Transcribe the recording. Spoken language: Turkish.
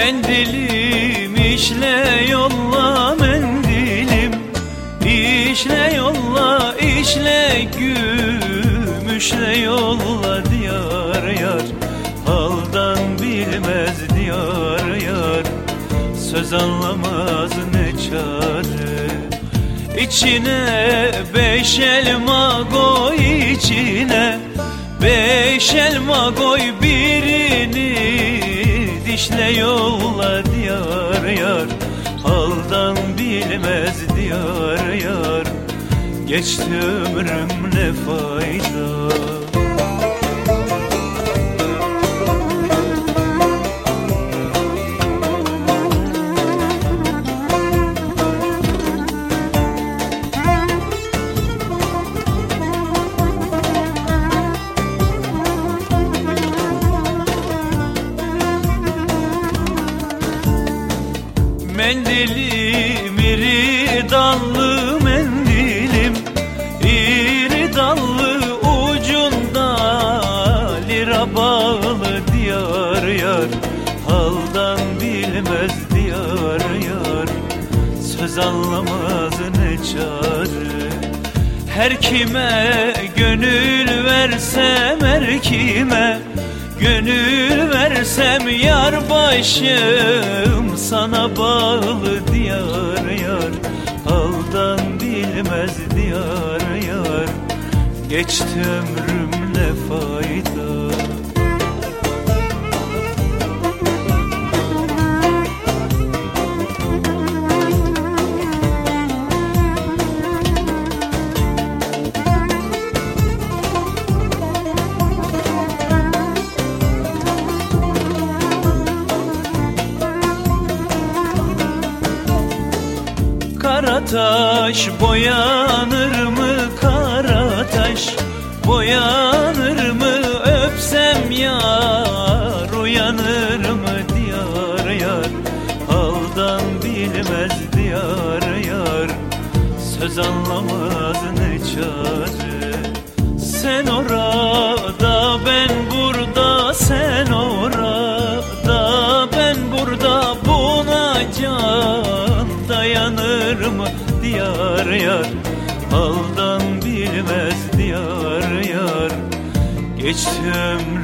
Mendilim işle yolla mendilim. İşle yolla işle gümüşle yolla diyar yar. Haldan bilmez diyar yar. Söz anlamaz ne çare. İçine beş elma koy içine Beş elma koy birini Dişle yolla diyar yar. Haldan bilmez diyar yar. Geçti ömrüm ne fayda Mendilim iri dallı mendilim. İri dallı ucunda lira bağlı diyar yar. Haldan bilmez diyar yar. Söz anlamaz ne çare. Her kime gönül versem her kime Gönül versem yar başım diyar yar Haldan bilmez diyar yar Geçti ömrüm ne fayda Kara taş boyanır mı kara taş Boyanır mı? Öpsem yar Uyanır mı? Diyar yar Haldan bilmez diyar yar. Söz anlamaz ne çare? Sen orada ben burada Sen orada. Ben burada Buna dayanır mı diyar yar? Haldan bilmez diyar yar. Geçti ömrüm